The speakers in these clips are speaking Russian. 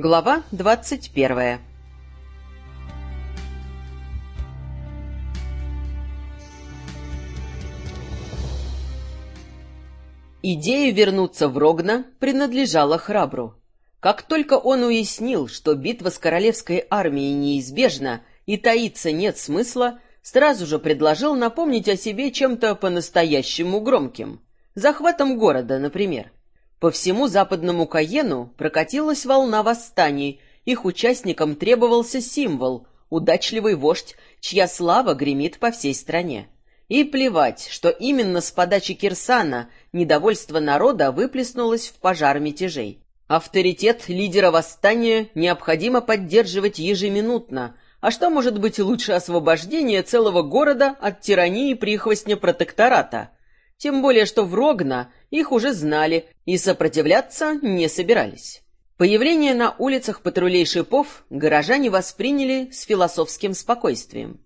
Глава двадцать первая Идея вернуться в Рогна принадлежала Храбру. Как только он уяснил, что битва с королевской армией неизбежна и таиться нет смысла, сразу же предложил напомнить о себе чем-то по-настоящему громким. Захватом города, например. По всему западному Каену прокатилась волна восстаний, их участникам требовался символ, удачливый вождь, чья слава гремит по всей стране. И плевать, что именно с подачи Кирсана недовольство народа выплеснулось в пожар мятежей. Авторитет лидера восстания необходимо поддерживать ежеминутно, а что может быть лучше освобождения целого города от тирании прихвостня протектората? Тем более, что в Рогна их уже знали и сопротивляться не собирались. Появление на улицах патрулей шипов горожане восприняли с философским спокойствием.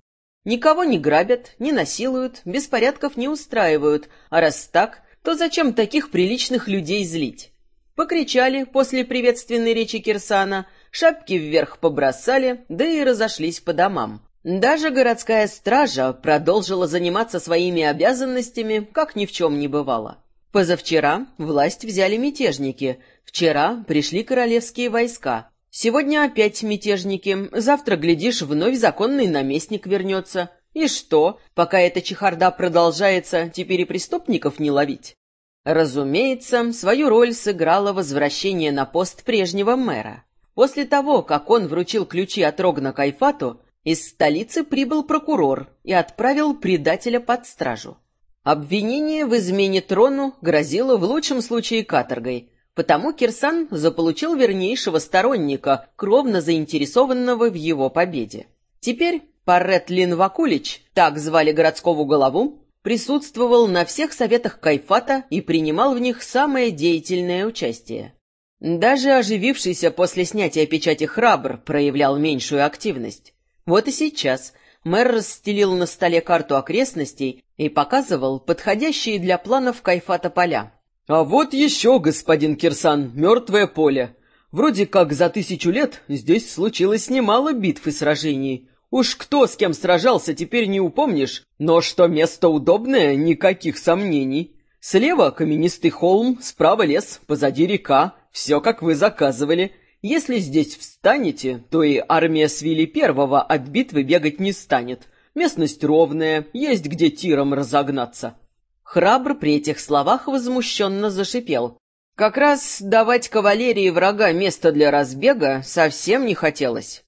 Никого не грабят, не насилуют, беспорядков не устраивают, а раз так, то зачем таких приличных людей злить? Покричали после приветственной речи Кирсана, шапки вверх побросали, да и разошлись по домам. Даже городская стража продолжила заниматься своими обязанностями, как ни в чем не бывало. Позавчера власть взяли мятежники, вчера пришли королевские войска, Сегодня опять мятежники, завтра, глядишь, вновь законный наместник вернется. И что, пока эта чехарда продолжается, теперь и преступников не ловить? Разумеется, свою роль сыграло возвращение на пост прежнего мэра. После того, как он вручил ключи от Рогна Кайфату, из столицы прибыл прокурор и отправил предателя под стражу. Обвинение в измене трону грозило в лучшем случае каторгой, Потому Кирсан заполучил вернейшего сторонника, кровно заинтересованного в его победе. Теперь Парет Лин Вакулич, так звали городского голову, присутствовал на всех советах Кайфата и принимал в них самое деятельное участие. Даже оживившийся после снятия печати храбр проявлял меньшую активность. Вот и сейчас мэр расстелил на столе карту окрестностей и показывал подходящие для планов Кайфата поля. А вот еще, господин Кирсан, мертвое поле. Вроде как за тысячу лет здесь случилось немало битв и сражений. Уж кто с кем сражался, теперь не упомнишь, но что место удобное, никаких сомнений. Слева каменистый холм, справа лес, позади река, все как вы заказывали. Если здесь встанете, то и армия Свили Первого от битвы бегать не станет. Местность ровная, есть где тиром разогнаться. Храбр при этих словах возмущенно зашипел. Как раз давать кавалерии врага место для разбега совсем не хотелось.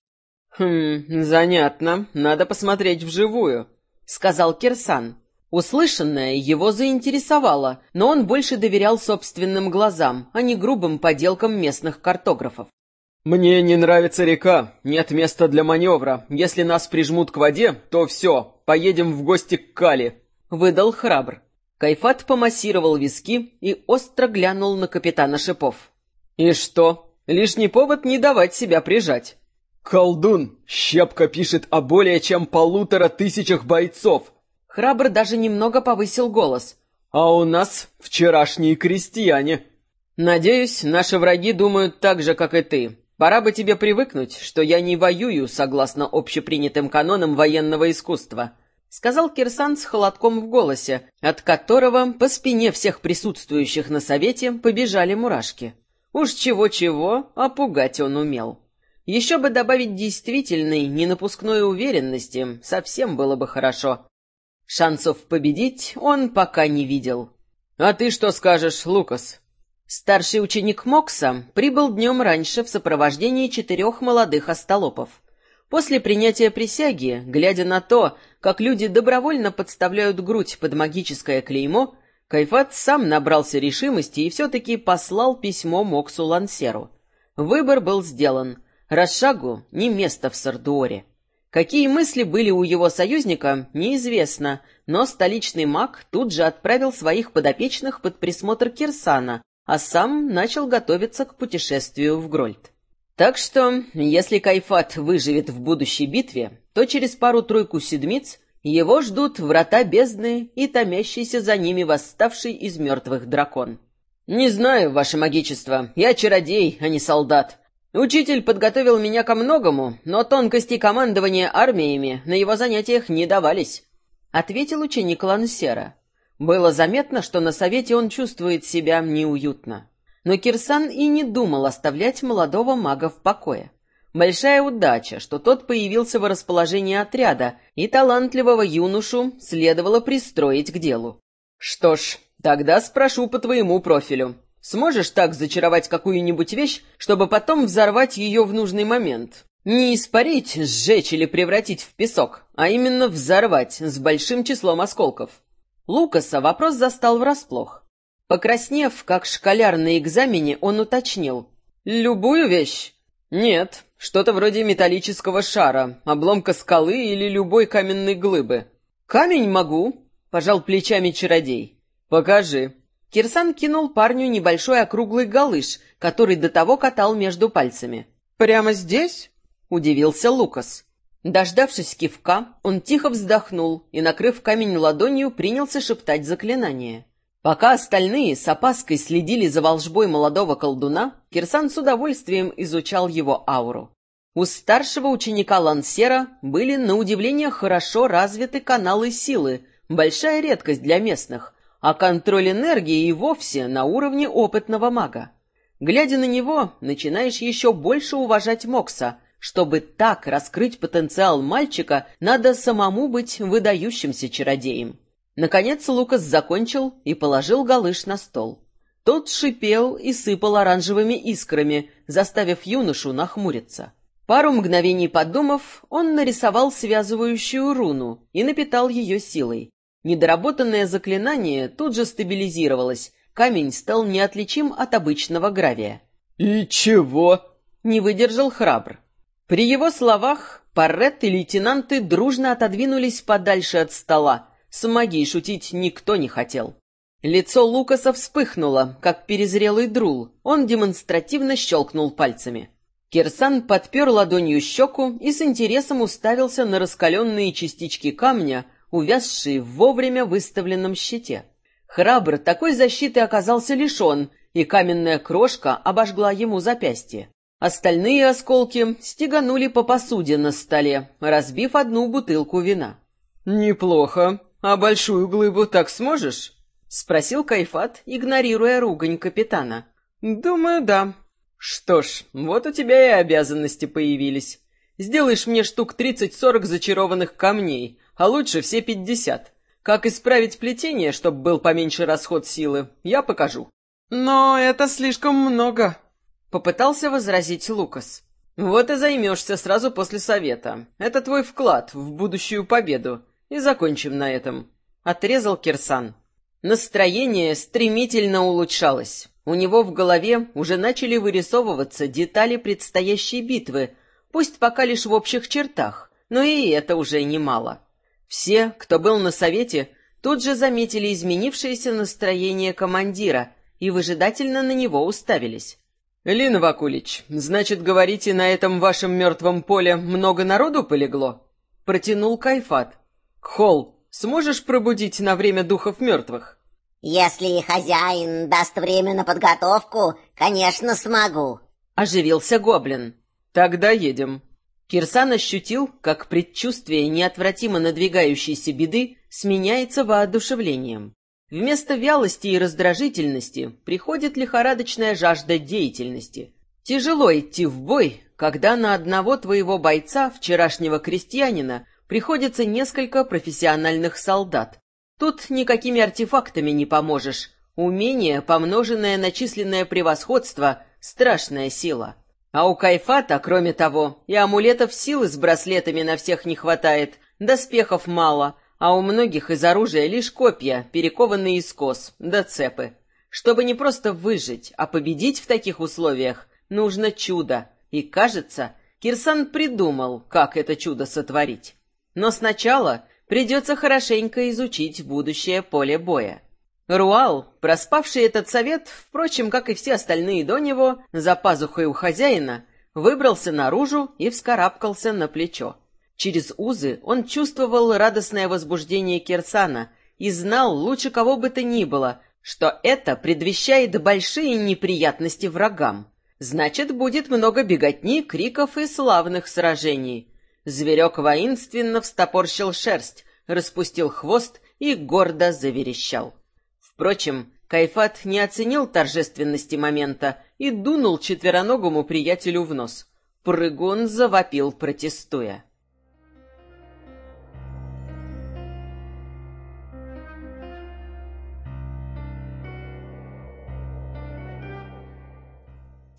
«Хм, занятно, надо посмотреть вживую», — сказал Кирсан. Услышанное его заинтересовало, но он больше доверял собственным глазам, а не грубым поделкам местных картографов. «Мне не нравится река, нет места для маневра. Если нас прижмут к воде, то все, поедем в гости к Кали», — выдал храбр. Кайфат помассировал виски и остро глянул на капитана Шипов. «И что? Лишний повод не давать себя прижать». «Колдун! Щепка пишет о более чем полутора тысячах бойцов!» Храбр даже немного повысил голос. «А у нас вчерашние крестьяне!» «Надеюсь, наши враги думают так же, как и ты. Пора бы тебе привыкнуть, что я не воюю согласно общепринятым канонам военного искусства сказал Кирсан с холодком в голосе, от которого по спине всех присутствующих на совете побежали мурашки. Уж чего-чего, а пугать он умел. Еще бы добавить действительной, ненапускной уверенности, совсем было бы хорошо. Шансов победить он пока не видел. «А ты что скажешь, Лукас?» Старший ученик Мокса прибыл днем раньше в сопровождении четырех молодых остолопов. После принятия присяги, глядя на то, как люди добровольно подставляют грудь под магическое клеймо, Кайфат сам набрался решимости и все-таки послал письмо Моксу Лансеру. Выбор был сделан. Расшагу не место в Сардуоре. Какие мысли были у его союзника, неизвестно, но столичный маг тут же отправил своих подопечных под присмотр Кирсана, а сам начал готовиться к путешествию в Грольд. Так что, если Кайфат выживет в будущей битве, то через пару-тройку седмиц его ждут врата бездны и томящийся за ними восставший из мертвых дракон. «Не знаю, ваше магичество, я чародей, а не солдат», — Учитель подготовил меня ко многому, но тонкости командования армиями на его занятиях не давались», — ответил ученик Лансера. Было заметно, что на совете он чувствует себя неуютно. Но Кирсан и не думал оставлять молодого мага в покое. Большая удача, что тот появился в расположении отряда, и талантливого юношу следовало пристроить к делу. «Что ж, тогда спрошу по твоему профилю. Сможешь так зачаровать какую-нибудь вещь, чтобы потом взорвать ее в нужный момент? Не испарить, сжечь или превратить в песок, а именно взорвать с большим числом осколков. Лукаса вопрос застал врасплох. Покраснев, как школяр на экзамене, он уточнил. «Любую вещь?» «Нет, что-то вроде металлического шара, обломка скалы или любой каменной глыбы». «Камень могу», — пожал плечами чародей. «Покажи». Кирсан кинул парню небольшой округлый галыш, который до того катал между пальцами. «Прямо здесь?» — удивился Лукас. Дождавшись кивка, он тихо вздохнул и, накрыв камень ладонью, принялся шептать заклинание. Пока остальные с опаской следили за волжбой молодого колдуна, Кирсан с удовольствием изучал его ауру. У старшего ученика Лансера были, на удивление, хорошо развиты каналы силы, большая редкость для местных, а контроль энергии и вовсе на уровне опытного мага. Глядя на него, начинаешь еще больше уважать Мокса. Чтобы так раскрыть потенциал мальчика, надо самому быть выдающимся чародеем. Наконец Лукас закончил и положил галыш на стол. Тот шипел и сыпал оранжевыми искрами, заставив юношу нахмуриться. Пару мгновений подумав, он нарисовал связывающую руну и напитал ее силой. Недоработанное заклинание тут же стабилизировалось, камень стал неотличим от обычного гравия. «И чего?» — не выдержал храбр. При его словах Паррет и лейтенанты дружно отодвинулись подальше от стола. С магией шутить никто не хотел. Лицо Лукаса вспыхнуло, как перезрелый друл. Он демонстративно щелкнул пальцами. Кирсан подпер ладонью щеку и с интересом уставился на раскаленные частички камня, увязшие в вовремя выставленном щите. Храбр такой защиты оказался лишен, и каменная крошка обожгла ему запястье. Остальные осколки стеганули по посуде на столе, разбив одну бутылку вина. «Неплохо. А большую глыбу так сможешь?» — спросил Кайфат, игнорируя ругань капитана. «Думаю, да». «Что ж, вот у тебя и обязанности появились. Сделаешь мне штук тридцать-сорок зачарованных камней, а лучше все пятьдесят. Как исправить плетение, чтобы был поменьше расход силы, я покажу. Но это слишком много, попытался возразить Лукас. Вот и займешься сразу после совета. Это твой вклад в будущую победу. И закончим на этом. Отрезал Кирсан. Настроение стремительно улучшалось. У него в голове уже начали вырисовываться детали предстоящей битвы, пусть пока лишь в общих чертах, но и это уже немало. Все, кто был на совете, тут же заметили изменившееся настроение командира и выжидательно на него уставились. «Лин Вакулич, значит, говорите, на этом вашем мертвом поле много народу полегло?» Протянул Кайфат. «Холл, сможешь пробудить на время духов мертвых?» «Если хозяин даст время на подготовку, конечно, смогу», — оживился Гоблин. «Тогда едем». Кирсан ощутил, как предчувствие неотвратимо надвигающейся беды сменяется воодушевлением. Вместо вялости и раздражительности приходит лихорадочная жажда деятельности. Тяжело идти в бой, когда на одного твоего бойца, вчерашнего крестьянина, приходится несколько профессиональных солдат. Тут никакими артефактами не поможешь. Умение, помноженное на численное превосходство, страшная сила. А у Кайфата, кроме того, и амулетов силы с браслетами на всех не хватает, доспехов мало, а у многих из оружия лишь копья, перекованные из кос, да цепы. Чтобы не просто выжить, а победить в таких условиях, нужно чудо. И, кажется, Кирсан придумал, как это чудо сотворить. Но сначала придется хорошенько изучить будущее поле боя. Руал, проспавший этот совет, впрочем, как и все остальные до него, за пазухой у хозяина, выбрался наружу и вскарабкался на плечо. Через узы он чувствовал радостное возбуждение Кирсана и знал лучше кого бы то ни было, что это предвещает большие неприятности врагам. Значит, будет много беготни, криков и славных сражений. Зверек воинственно встопорщил шерсть, распустил хвост и гордо заверещал. Впрочем, Кайфат не оценил торжественности момента и дунул четвероногому приятелю в нос. Прыгун завопил, протестуя.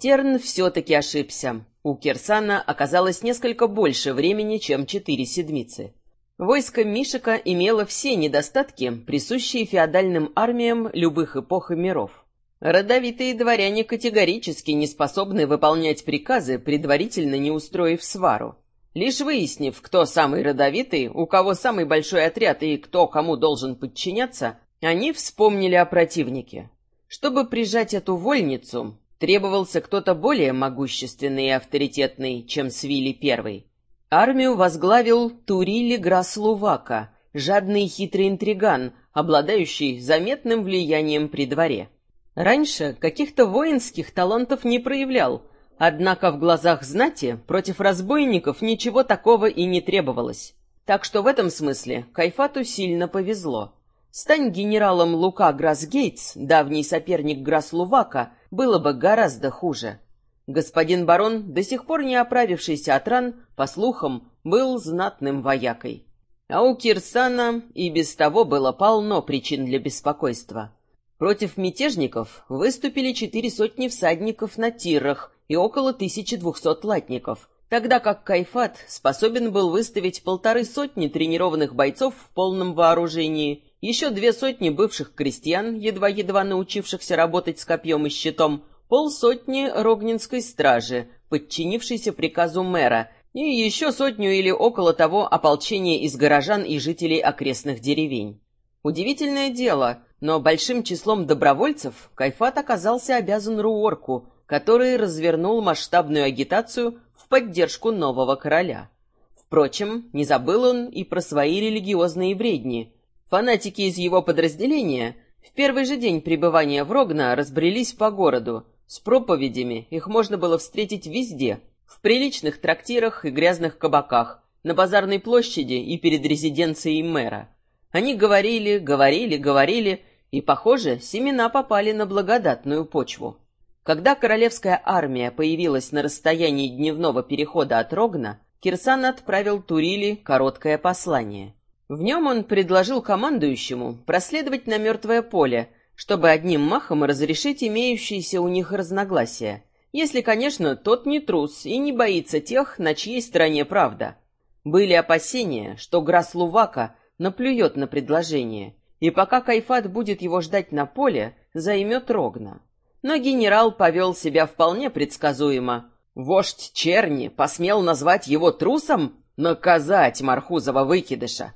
Терн все-таки ошибся. У Кирсана оказалось несколько больше времени, чем четыре седмицы. Войско Мишика имело все недостатки, присущие феодальным армиям любых эпох и миров. Родовитые дворяне категорически не способны выполнять приказы, предварительно не устроив свару. Лишь выяснив, кто самый родовитый, у кого самый большой отряд и кто кому должен подчиняться, они вспомнили о противнике. Чтобы прижать эту вольницу, требовался кто-то более могущественный и авторитетный, чем Свили Первый. Армию возглавил Турили Граслувака, жадный и хитрый интриган, обладающий заметным влиянием при дворе. Раньше каких-то воинских талантов не проявлял, однако в глазах знати против разбойников ничего такого и не требовалось. Так что в этом смысле Кайфату сильно повезло. Стань генералом Лука Грасгейтс, давний соперник Граслувака, было бы гораздо хуже. Господин барон, до сих пор не оправившийся от ран, по слухам, был знатным воякой. А у Кирсана и без того было полно причин для беспокойства. Против мятежников выступили четыре сотни всадников на тирах и около 1200 латников, тогда как Кайфат способен был выставить полторы сотни тренированных бойцов в полном вооружении, еще две сотни бывших крестьян, едва-едва научившихся работать с копьем и щитом, полсотни рогнинской стражи, подчинившейся приказу мэра, и еще сотню или около того ополчения из горожан и жителей окрестных деревень. Удивительное дело, но большим числом добровольцев Кайфат оказался обязан Руорку, который развернул масштабную агитацию в поддержку нового короля. Впрочем, не забыл он и про свои религиозные бредни. Фанатики из его подразделения в первый же день пребывания в Рогна разбрелись по городу, с проповедями их можно было встретить везде, в приличных трактирах и грязных кабаках, на базарной площади и перед резиденцией мэра. Они говорили, говорили, говорили, и, похоже, семена попали на благодатную почву. Когда королевская армия появилась на расстоянии дневного перехода от Рогна, Кирсан отправил Турили короткое послание. В нем он предложил командующему проследовать на мертвое поле, чтобы одним махом разрешить имеющиеся у них разногласия. Если, конечно, тот не трус и не боится тех, на чьей стороне правда. Были опасения, что Грас Лувака наплюет на предложение, и пока Кайфат будет его ждать на поле, займет Рогна. Но генерал повел себя вполне предсказуемо. Вождь Черни посмел назвать его трусом? Наказать Мархузова выкидыша!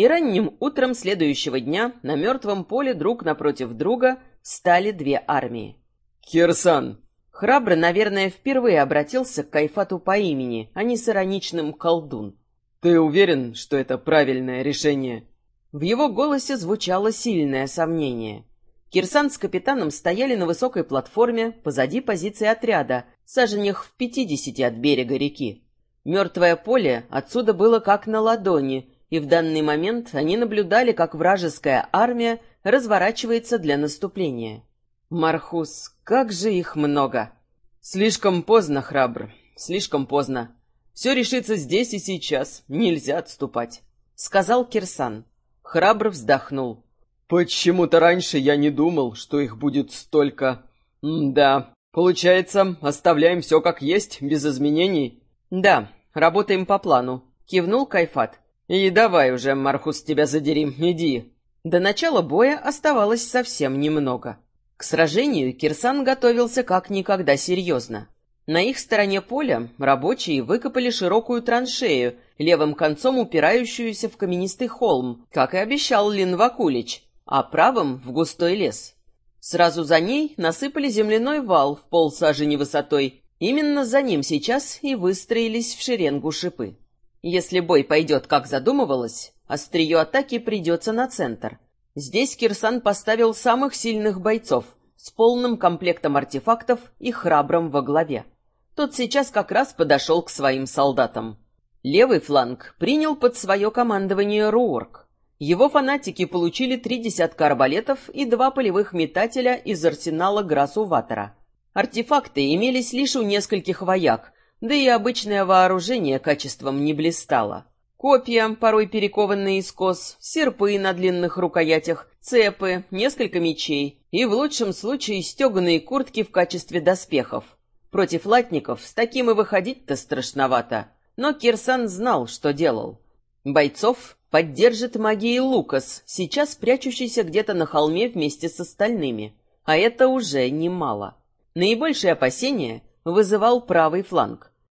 И ранним утром следующего дня на мертвом поле друг напротив друга стали две армии. «Кирсан!» Храбро, наверное, впервые обратился к Кайфату по имени, а не с ироничным колдун. «Ты уверен, что это правильное решение?» В его голосе звучало сильное сомнение. Кирсан с капитаном стояли на высокой платформе позади позиции отряда, саженях в пятидесяти от берега реки. Мертвое поле отсюда было как на ладони, и в данный момент они наблюдали, как вражеская армия разворачивается для наступления. Мархус, как же их много! Слишком поздно, храбр, слишком поздно. Все решится здесь и сейчас, нельзя отступать, — сказал Кирсан. Храбр вздохнул. Почему-то раньше я не думал, что их будет столько. М да, получается, оставляем все как есть, без изменений? Да, работаем по плану, — кивнул Кайфат. «И давай уже, Мархус, тебя задерим, иди». До начала боя оставалось совсем немного. К сражению Кирсан готовился как никогда серьезно. На их стороне поля рабочие выкопали широкую траншею, левым концом упирающуюся в каменистый холм, как и обещал Лин Вакулич, а правым — в густой лес. Сразу за ней насыпали земляной вал в полсажени высотой. Именно за ним сейчас и выстроились в шеренгу шипы. Если бой пойдет, как задумывалось, острие атаки придется на центр. Здесь Кирсан поставил самых сильных бойцов, с полным комплектом артефактов и храбром во главе. Тот сейчас как раз подошел к своим солдатам. Левый фланг принял под свое командование Руорк. Его фанатики получили три десятка арбалетов и два полевых метателя из арсенала Грасуватора. Артефакты имелись лишь у нескольких вояк, да и обычное вооружение качеством не блистало. Копья, порой перекованные из кос, серпы на длинных рукоятях, цепы, несколько мечей и, в лучшем случае, стеганые куртки в качестве доспехов. Против латников с таким и выходить-то страшновато. Но Кирсан знал, что делал. Бойцов поддержит магией Лукас, сейчас прячущийся где-то на холме вместе с остальными. А это уже немало. Наибольшее опасение вызывал правый фланг.